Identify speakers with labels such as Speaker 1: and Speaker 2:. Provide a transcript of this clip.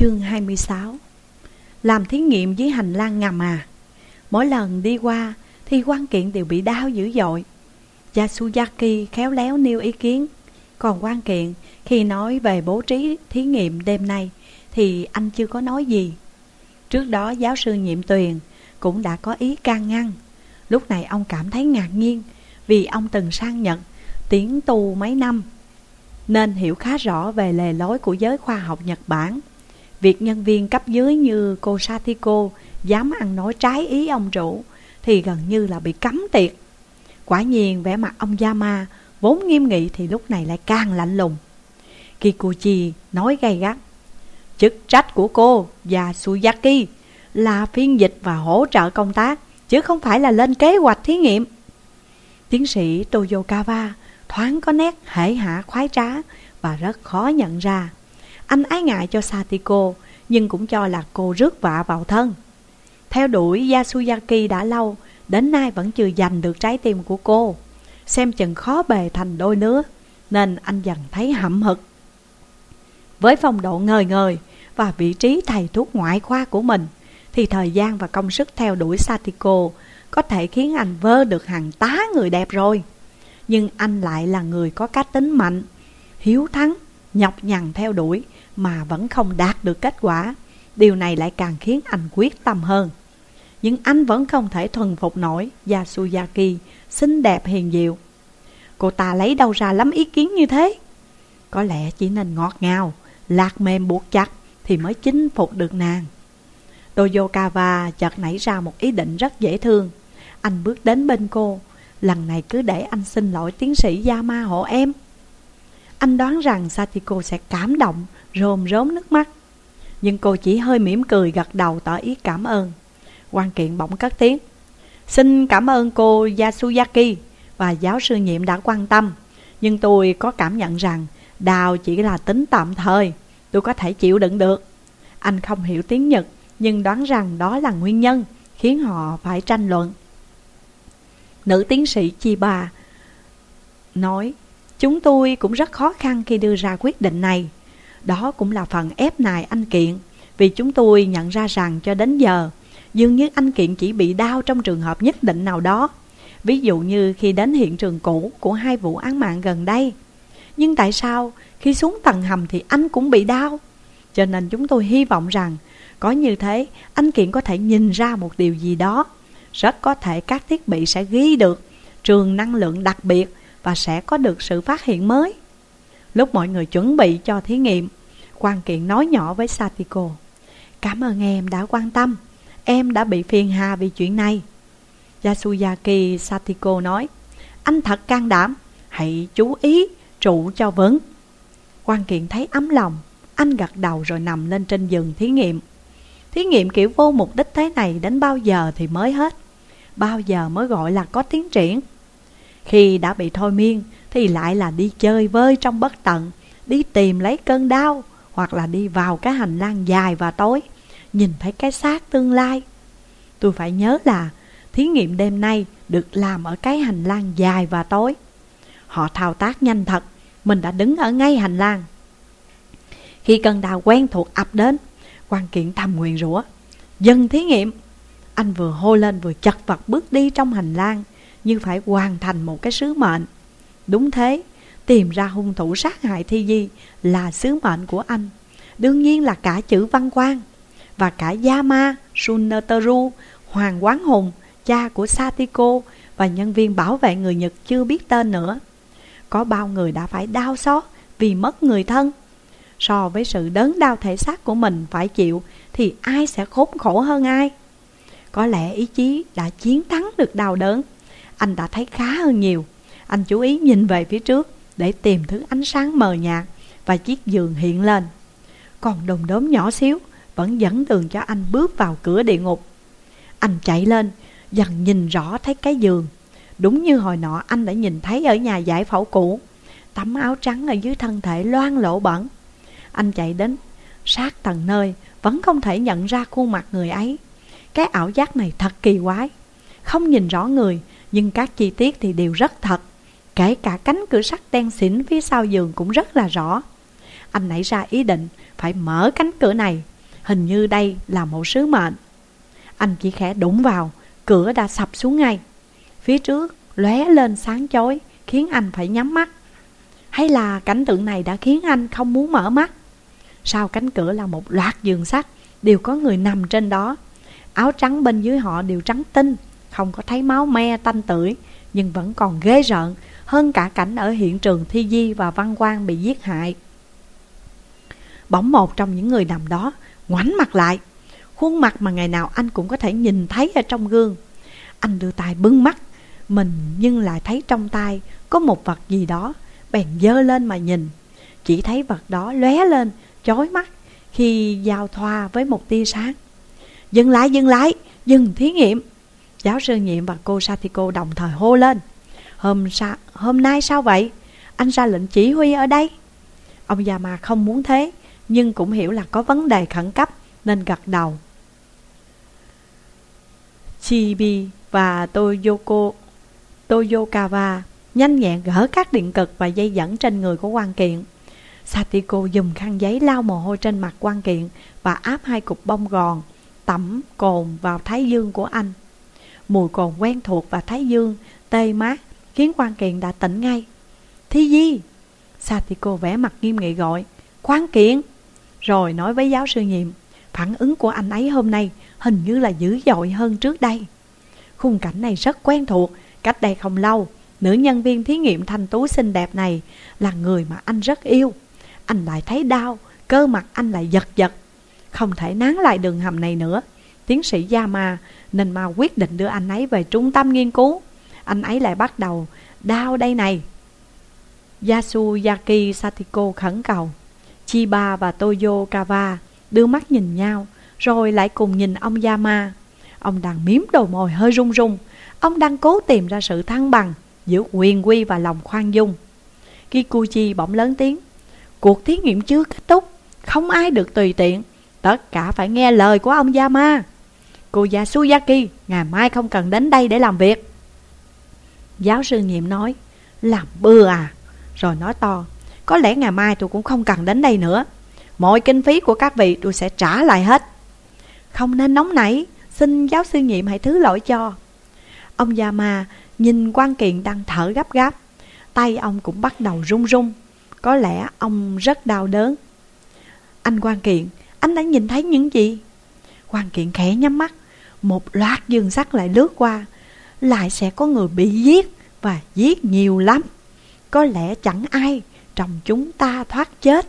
Speaker 1: Chương 26 Làm thí nghiệm dưới hành lang ngầm à? Mỗi lần đi qua thì quan kiện đều bị đau dữ dội. Yasuyaki khéo léo nêu ý kiến. Còn quan kiện, khi nói về bố trí thí nghiệm đêm nay, Thì anh chưa có nói gì. Trước đó, giáo sư nhiệm tuyền cũng đã có ý can ngăn. Lúc này ông cảm thấy ngạc nhiên Vì ông từng sang Nhật, tiến tu mấy năm, Nên hiểu khá rõ về lề lối của giới khoa học Nhật Bản. Việc nhân viên cấp dưới như cô Satiko dám ăn nói trái ý ông chủ thì gần như là bị cấm tiệt. Quả nhiên vẻ mặt ông Yama vốn nghiêm nghị thì lúc này lại càng lạnh lùng. Kikuchi nói gay gắt. Chức trách của cô và Suyaki là phiên dịch và hỗ trợ công tác, chứ không phải là lên kế hoạch thí nghiệm. Tiến sĩ Toyokawa thoáng có nét hể hạ khoái trá và rất khó nhận ra. Anh ái ngại cho Satiko Nhưng cũng cho là cô rước vạ vào thân. Theo đuổi Yasuyaki đã lâu Đến nay vẫn chưa giành được trái tim của cô. Xem chừng khó bề thành đôi nữa, Nên anh dần thấy hậm hực. Với phong độ ngời ngời Và vị trí thầy thuốc ngoại khoa của mình Thì thời gian và công sức theo đuổi Satiko Có thể khiến anh vơ được hàng tá người đẹp rồi. Nhưng anh lại là người có cá tính mạnh Hiếu thắng, nhọc nhằn theo đuổi mà vẫn không đạt được kết quả. Điều này lại càng khiến anh quyết tâm hơn. Nhưng anh vẫn không thể thuần phục nổi Yasuyaki, xinh đẹp hiền diệu. Cô ta lấy đâu ra lắm ý kiến như thế? Có lẽ chỉ nên ngọt ngào, lạc mềm buộc chặt thì mới chinh phục được nàng. Toyokawa chợt nảy ra một ý định rất dễ thương. Anh bước đến bên cô, lần này cứ để anh xin lỗi tiến sĩ Yama hộ em. Anh đoán rằng Satiko sẽ cảm động, rôm rốm nước mắt. Nhưng cô chỉ hơi mỉm cười gật đầu tỏ ý cảm ơn. quan kiện bỗng cất tiếng. Xin cảm ơn cô Yasuyaki và giáo sư nhiệm đã quan tâm. Nhưng tôi có cảm nhận rằng đào chỉ là tính tạm thời. Tôi có thể chịu đựng được. Anh không hiểu tiếng Nhật, nhưng đoán rằng đó là nguyên nhân khiến họ phải tranh luận. Nữ tiến sĩ Chiba nói Chúng tôi cũng rất khó khăn khi đưa ra quyết định này. Đó cũng là phần ép nài anh Kiện, Vì chúng tôi nhận ra rằng cho đến giờ, Dường như anh Kiện chỉ bị đau trong trường hợp nhất định nào đó. Ví dụ như khi đến hiện trường cũ của hai vụ án mạng gần đây. Nhưng tại sao khi xuống tầng hầm thì anh cũng bị đau? Cho nên chúng tôi hy vọng rằng Có như thế, anh Kiện có thể nhìn ra một điều gì đó. Rất có thể các thiết bị sẽ ghi được trường năng lượng đặc biệt và sẽ có được sự phát hiện mới. Lúc mọi người chuẩn bị cho thí nghiệm quan kiện nói nhỏ với Satiko, Cảm ơn em đã quan tâm. Em đã bị phiền hà vì chuyện này. Yasuyaki Satiko nói, Anh thật can đảm. Hãy chú ý trụ cho vững. Quan kiện thấy ấm lòng. Anh gật đầu rồi nằm lên trên giường thí nghiệm. Thí nghiệm kiểu vô mục đích thế này Đến bao giờ thì mới hết. Bao giờ mới gọi là có tiến triển? Khi đã bị thôi miên thì lại là đi chơi vơi trong bất tận, đi tìm lấy cơn đau, hoặc là đi vào cái hành lang dài và tối, nhìn thấy cái xác tương lai. Tôi phải nhớ là thí nghiệm đêm nay được làm ở cái hành lang dài và tối. Họ thao tác nhanh thật, mình đã đứng ở ngay hành lang. Khi cơn đau quen thuộc ập đến, quan kiện thầm nguyện rủa Dân thí nghiệm. Anh vừa hô lên vừa chật vật bước đi trong hành lang, như phải hoàn thành một cái sứ mệnh. Đúng thế, tìm ra hung thủ sát hại Thi Di là sứ mệnh của anh. Đương nhiên là cả chữ văn quan và cả Yama Suneteru, Hoàng Quán Hùng, cha của Satiko và nhân viên bảo vệ người Nhật chưa biết tên nữa. Có bao người đã phải đau xót vì mất người thân. So với sự đớn đau thể xác của mình phải chịu thì ai sẽ khốn khổ hơn ai? Có lẽ ý chí đã chiến thắng được đau đớn. Anh đã thấy khá hơn nhiều. Anh chú ý nhìn về phía trước để tìm thứ ánh sáng mờ nhạt và chiếc giường hiện lên. Còn đồng đốm nhỏ xíu vẫn dẫn đường cho anh bước vào cửa địa ngục. Anh chạy lên, dần nhìn rõ thấy cái giường. Đúng như hồi nọ anh đã nhìn thấy ở nhà giải phẫu cũ. Tấm áo trắng ở dưới thân thể loang lỗ bẩn. Anh chạy đến, sát tầng nơi, vẫn không thể nhận ra khuôn mặt người ấy. Cái ảo giác này thật kỳ quái. Không nhìn rõ người, nhưng các chi tiết thì đều rất thật. Kể cả cánh cửa sắt đen xỉn phía sau giường cũng rất là rõ. Anh nảy ra ý định phải mở cánh cửa này. Hình như đây là một sứ mệnh. Anh chỉ khẽ đụng vào, Cửa đã sập xuống ngay. Phía trước lóe lên sáng chói, Khiến anh phải nhắm mắt. Hay là cảnh tượng này đã khiến anh không muốn mở mắt? Sau cánh cửa là một loạt giường sắt, Đều có người nằm trên đó. Áo trắng bên dưới họ đều trắng tinh. Không có thấy máu me tanh tưởi Nhưng vẫn còn ghê rợn Hơn cả cảnh ở hiện trường Thi Di và Văn Quang bị giết hại. Bỗng một trong những người nằm đó Ngoảnh mặt lại. Khuôn mặt mà ngày nào anh cũng có thể nhìn thấy ở trong gương. Anh đưa tay bưng mắt Mình nhưng lại thấy trong tay Có một vật gì đó Bèn dơ lên mà nhìn. Chỉ thấy vật đó lóe lên Chói mắt Khi giao thoa với một tia sáng. Dừng lại, dừng lại, dừng thí nghiệm. Giáo sư nhiệm và cô Satiko đồng thời hô lên Hôm, sa, hôm nay sao vậy? Anh ra lệnh chỉ huy ở đây Ông già mà không muốn thế Nhưng cũng hiểu là có vấn đề khẩn cấp Nên gật đầu Chibi và Toyoko Toyokawa nhanh nhẹn gỡ các điện cực và dây dẫn trên người của quan kiện. Satiko dùng khăn giấy lau mồ hôi trên mặt quan kiện và áp hai cục bông gòn, tẩm cồn vào thái dương của anh. Mùi cồn quen thuộc và thái dương, tê mát, khiến quan kiện đã tỉnh ngay. Thi Di! Satiko vẽ mặt nghiêm nghị gọi, quan kiện! Rồi nói với giáo sư nhiệm, phản ứng của anh ấy hôm nay hình như là dữ dội hơn trước đây. Khung cảnh này rất quen thuộc, cách đây không lâu, nữ nhân viên thí nghiệm thanh tú xinh đẹp này là người mà anh rất yêu. Anh lại thấy đau, cơ mặt anh lại giật giật. Không thể nán lại đường hầm này nữa. Tiến sĩ Yama nên mà quyết định đưa anh ấy về trung tâm nghiên cứu. Anh ấy lại bắt đầu đau đây này. Yasuyaki Satiko khẩn cầu. Chiba và Toyo Kawa đưa mắt nhìn nhau, rồi lại cùng nhìn ông Yama. Ông đang miếm đầu mồi hơi run run. Ông đang cố tìm ra sự thăng bằng giữa quyền quy và lòng khoan dung. Kikuchi bỗng lớn tiếng. Cuộc thí nghiệm chưa kết thúc, không ai được tùy tiện. Tất cả phải nghe lời của ông Yama. Cô Yasuyaki, ngày mai không cần đến đây để làm việc. Giáo sư nhiệm nói, làm bừa à? Rồi nói to, có lẽ ngày mai tôi cũng không cần đến đây nữa. Mọi kinh phí của các vị tôi sẽ trả lại hết. Không nên nóng nảy, xin giáo sư nhiệm hãy thứ lỗi cho. Ông Yama nhìn quan kiện đang thở gấp gáp. Tay ông cũng bắt đầu run run. Có lẽ ông rất đau đớn. Anh quan kiện, anh đã nhìn thấy những gì? Quan kiện khẽ nhắm mắt. Một loạt dương sắt lại lướt qua. Lại sẽ có người bị giết và giết nhiều lắm. Có lẽ chẳng ai trong chúng ta thoát chết.